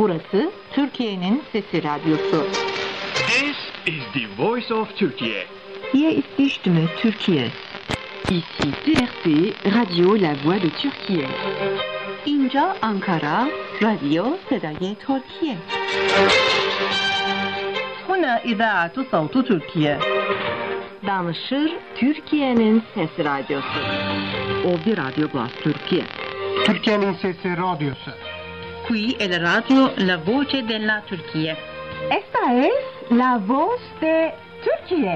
Burası Türkiye'nin Sesi Radyosu. This is the voice of Türkiye. Hier ist Türkiye. Ici TRT, Radio La Voix de Türkiye. İnca Ankara, Radio Sedaye Türkiye. Huna İdaatu Savtu Türkiye. Danışır Türkiye'nin Sesi Radyosu. O bir Radyo Glas Türkiye. Türkiye'nin Sesi Radyosu. Qui è la radio La Voce della Turchia. Esta es la voz de Türkiye.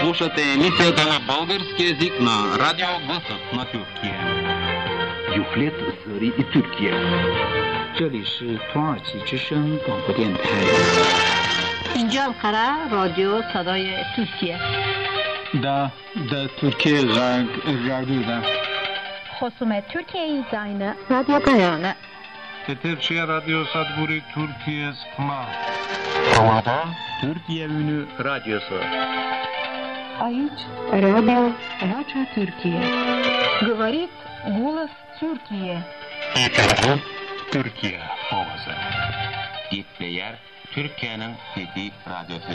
Слушате емисията на български язик на Радио Гласът на Тюркия. Юфлет Зари и Türkiye. 这里是土耳其之声广播电台。 اینجا Ankara, رادیو صدای ترکیه. Da, da Türkiye Radyo'da. خصوم ترکیه زاینه رادیو قیانه. Teterçe Radyo Sadburi Türkiye Skma. Havada Türkiye Ünü Radyosu. Aici, Radio Racha Türkiye. Говорит голос Türkiye. İtalyan Türkiye Havası. Gitleyer Türkiye'nin Sesi Radyosu.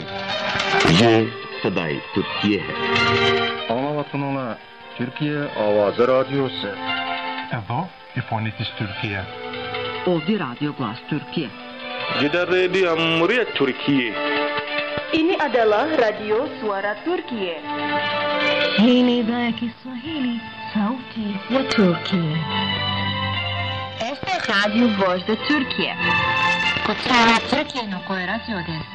Ye Saday Türkiye. Ana vatanına Türkiye Avazı Radyosu. Edo İfonitis Türkiye. Ovdi Radio Glas Türkiye. Gider Radio Cumhuriyet Türkiye. Ini adalah Radio Suara Turkiye. Hii ni idhaa ya Kiswahili, sauti ya Turkiye. Este es Radio Voz de Turkiye. Kutsara Turkiye no koj radio desu.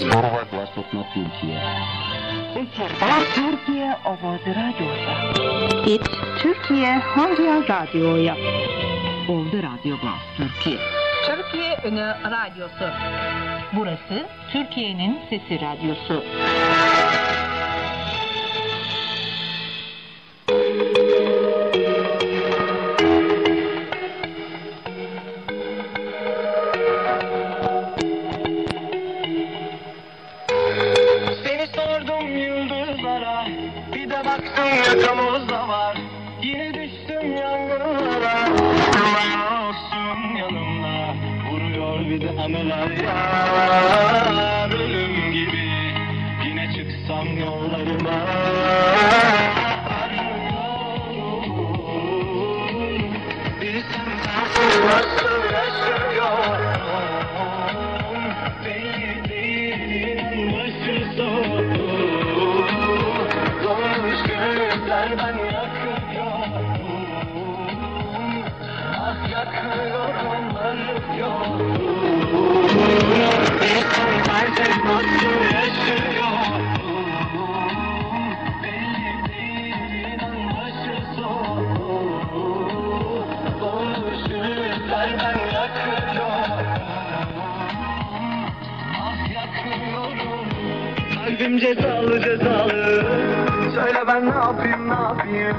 Zborova Glasot na Türkiye. Eserda Türkiye Ovozi Radyosu. İt Türkiye Hangi Radyo'ya. Ovdi Radio Glas Türkiye. Türkiye Ünü Radyosu. Burası Türkiye'nin Sesi Radyosu. Seni sordum yıldızlara Bir de baktım yakamızda Cezalı cezalı. Söyle ben ne yapayım ne yapayım?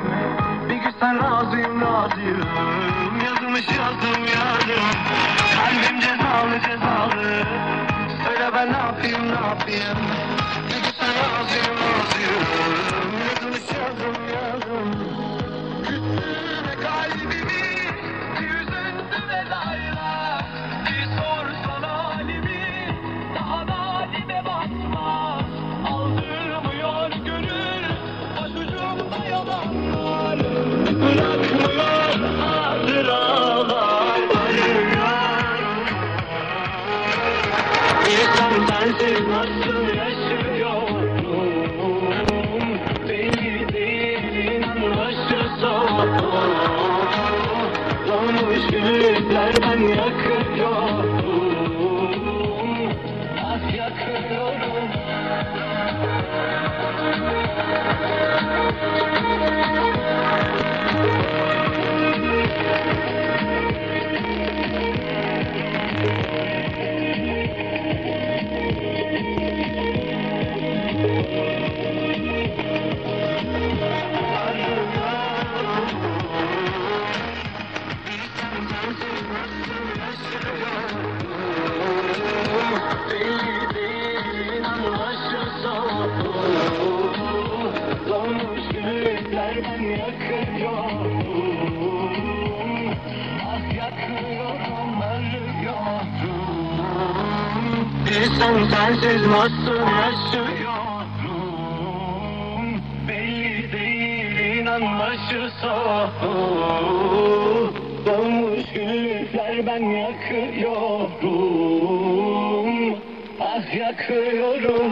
Bir gün sen razıyım razıyım. Yazılmış yazdım yazdım Kalbim cezalı cezalı. Söyle ben ne yapayım ne yapayım? Bir gün sen razıyım İnsan sensiz Bilsem sensiz nasıl yaşıyorum Belli değil inanmışsa Dolmuş güller ben yakıyorum. Ah yakıyorum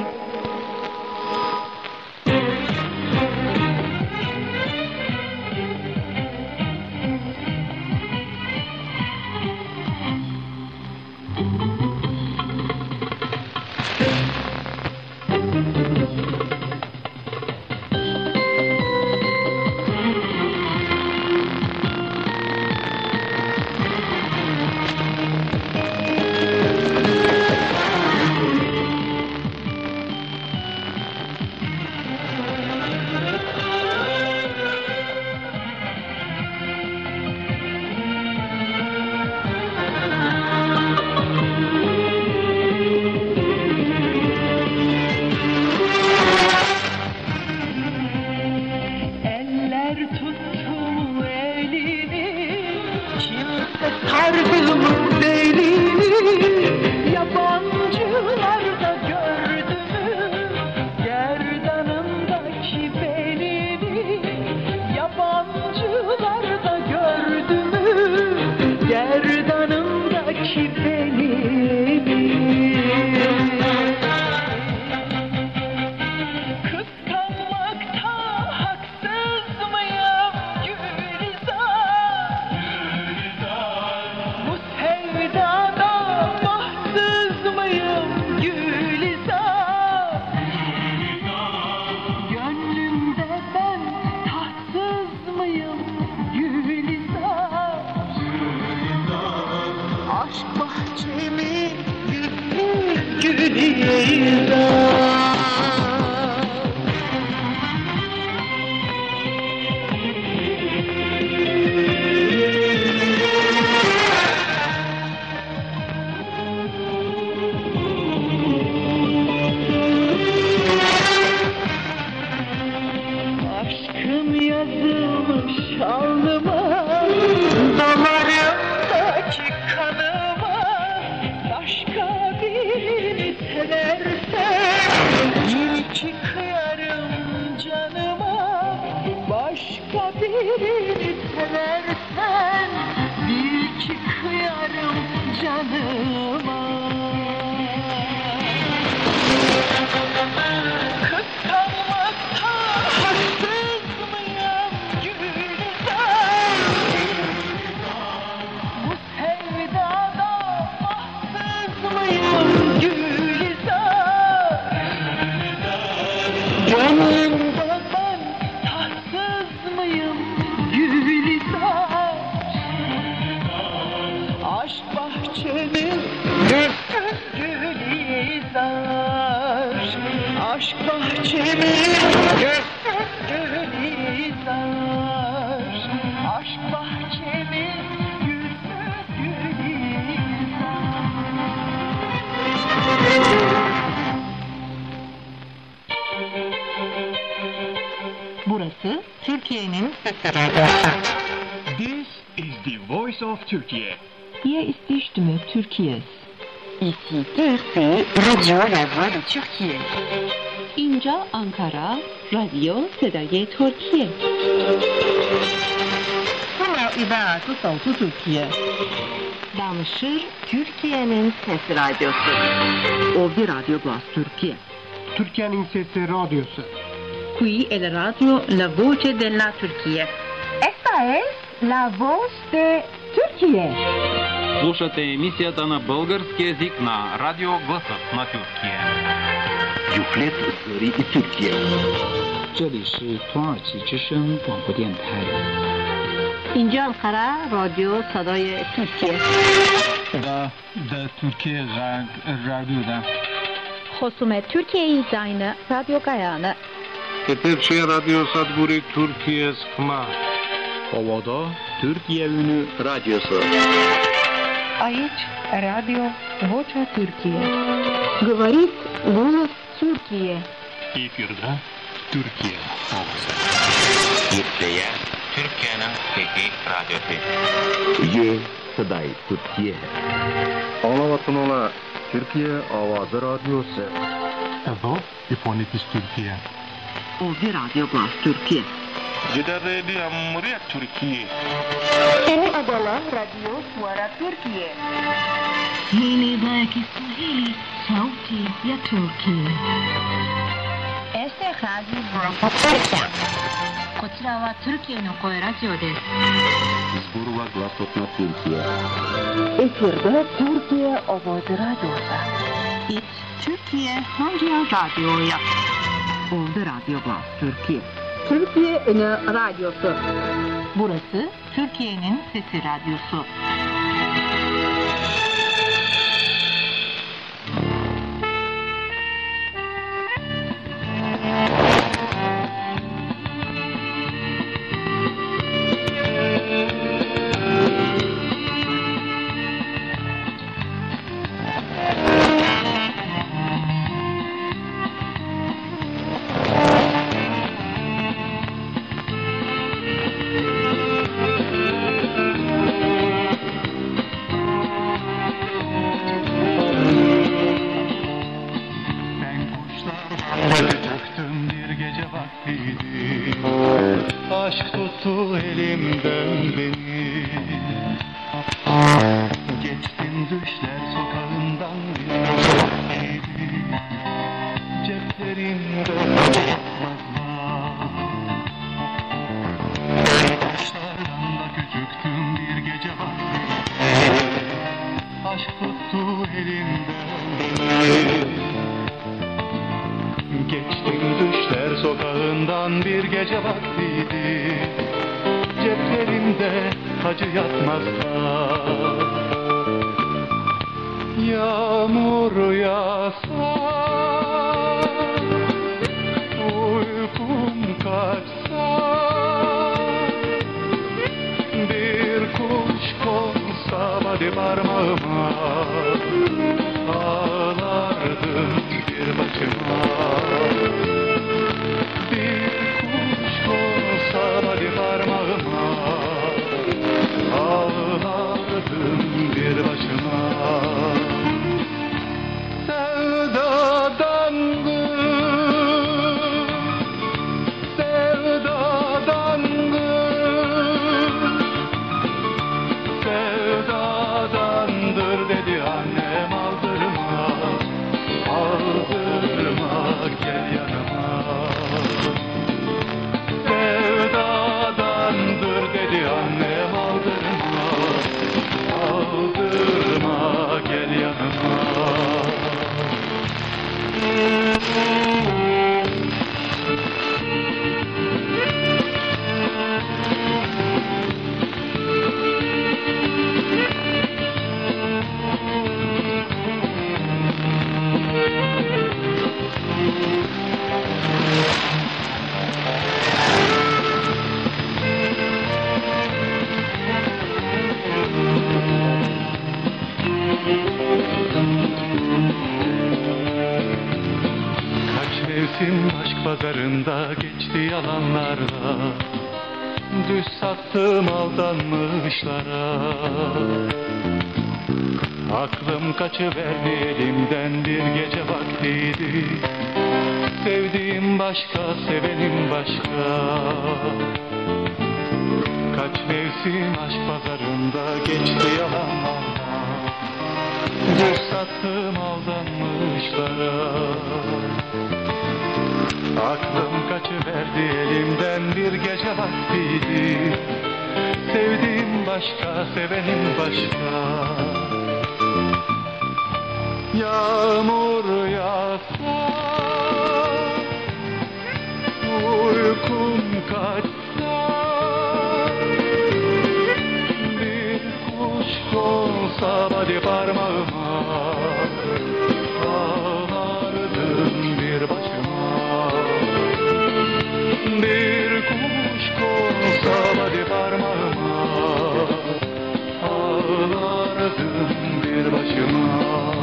This is the voice of Turkey. Hier ist die Stimme Türkiye's. Ici TRT, Radio La Voix de Türkiye. اینجا آنکارا رادیو صدای ترکیه Hana İdaatu Sautu Türkiye. Danışır Türkiye'nin sesi radyosu. O bir radyo glas Türkiye. Türkiye'nin Sesi Radyosu. Qui è la radio La Voce della Turchia. Esta es La Voz de Türkiye. Слушате емисията на български язик на Радио Гласът на Тюркия. Юфлет Сări и Türkiye. 这里是土耳其之声广播电台。 اینجا Ankara Radyo Sadای Türkiye. Da, da Türkiye Radyo'da. Hosumet Türkiye Zayını Radyo Gayanı Eterçe Radyo Sadguri Türkiye Skma. Ovo Türkiye Ünlü Radyosu. Aici, Radio Vocea Türkiye. Говорит голос Türkiye. Эфирда Türkiye olması. Mutlaya Türkiye'nin tek radyosu. Ye Sıday Türkiye. Anlavatın ola Türkiye Avazı Radyosu. Εδώ η φωνή της Τουρκίας. Ovdje Radio Glas Türkiye. Gider Radio Muriyet Türkiye. Ini adalah Radio Suara Turkiye. Hii ni idhaa ya Kiswahili, sauti ya Turki. Este Radio Grupo Turkiya. こちらはトルキエの声ラジオです。 Zburva glasotna Türkiye. Efirde Türkiye Avazı Radyosu. İç Türkiye Hangi Radyo'ya? Ovdje Radio Glas Türkiye. Türkiye'nin radyosu. Burası Türkiye'nin sesi radyosu. Tuttu elimden beni aldanmışlara Aklım kaçıverdi elimden bir gece vaktiydi. Sevdiğim başka, sevenim başka. Kaç mevsim aşk pazarında geçti yalanlarla Düz sattım aldanmışlara. Aklım kaçıverdi elimden bir gece vaktiydi Sevdiğim başka, sevenim başka. Yağmur yağsa Uykum kaçsa Bir kuş konsa hadi parmağıma Ağlardım bir başıma. Bir kuş konsa hadi parmağıma bir başıma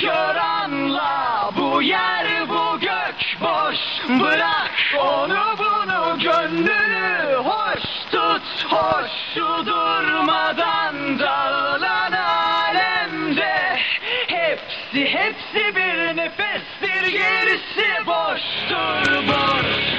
kör Bu yer bu gök boş. Bırak onu bunu gönlünü hoş tut Hoş. Şu durmadan dağılan alemde Hepsi hepsi bir nefestir gerisi boştur boş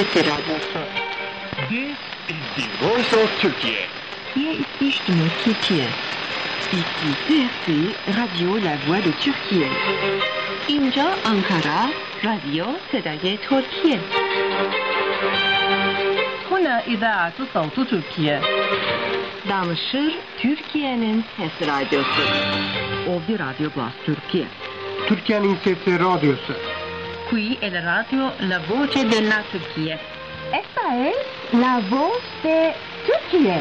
Fethi Radyosu. This is the voice of Türkiye. Hier ist die Stimme Türkiye. Ici CRC, Radyo La Voix de Türkiye. İnca Ankara, Radyo Sedaye Türkiye. Huna İdaatı Savtu Türkiye. Danışır Türkiye'nin Ses Radyosu. O bir Radyo Bas Türkiye. Türkiye'nin Sesi Radyosu. Qui è la radio La Voce della Turchia. Esta es la voz de Turquía.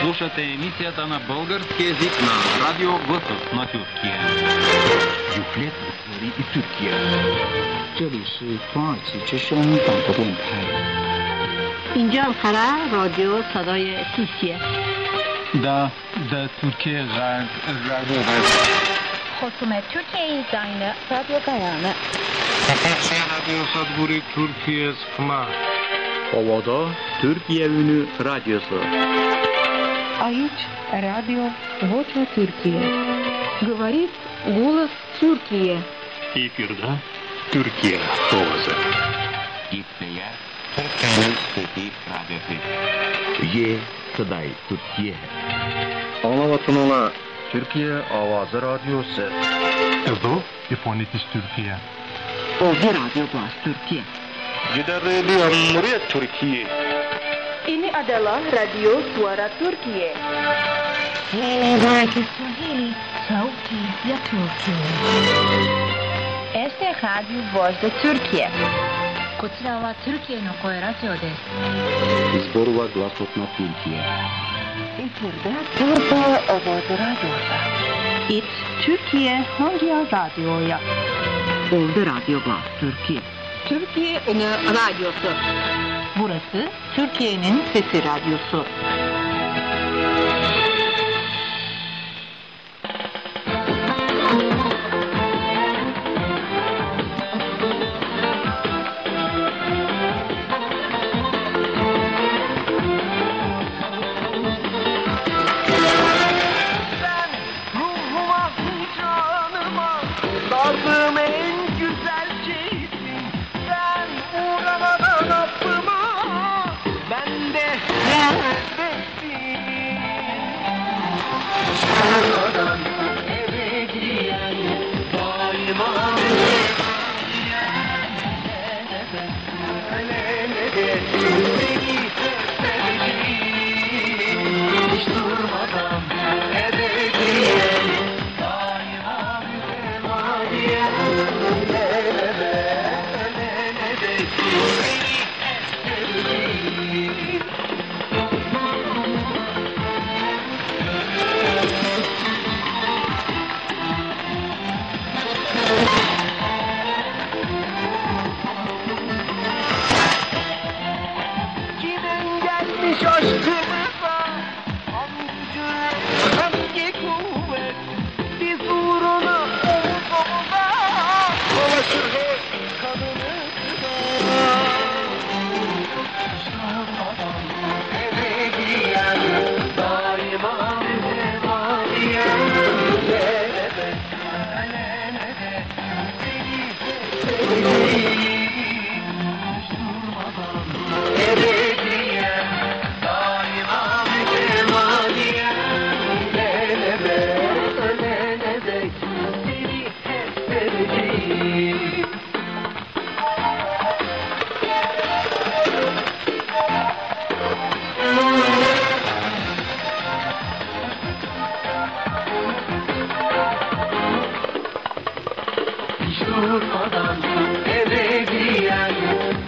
Слушате емисията на български язик на Радио Гласът на Тюркия. Юфлет Сари и Türkiye. 这里是土耳其之声广播电台。 اینجا انقره رادیو صدای ترکیه Da, da Türkiye Radyo Kosume Türkiye izayını Radyo Gayana. Radyo Sadburi Türkiye Sıkma. Ovado Türkiye Ünü Radyosu. Ayıç Radyo Voço Türkiye. Говорит голос Türkiye. Эфирда Türkiye Ovazı. Gitmeye Türkiye'nin sesi radyosu. Ye Sıday Türkiye. Ana vatanına Türkiye Avazı Radyosu. Ezo İfonitis Türkiye. O bir Radyo Glas Türkiye. Gider Radio Cumhuriyet Türkiye. Ini adalah Radio Suara Turkiye. Hii idhaa ya Kiswahili, sauti ya Turkiye. Este es Radio Voz de Turquía. こちらはトルキエの声ラジオです。 Zborova Glasot na Türkiye. Efirde Turkiye Ovası Radyosu. İt Türkiye hangi radyoya? O bir Radyo Glas Türkiye. Türkiye Radyosu. Burası Türkiye'nin Sesi Radyosu. Sevdiğim durmadan ebediyen Daima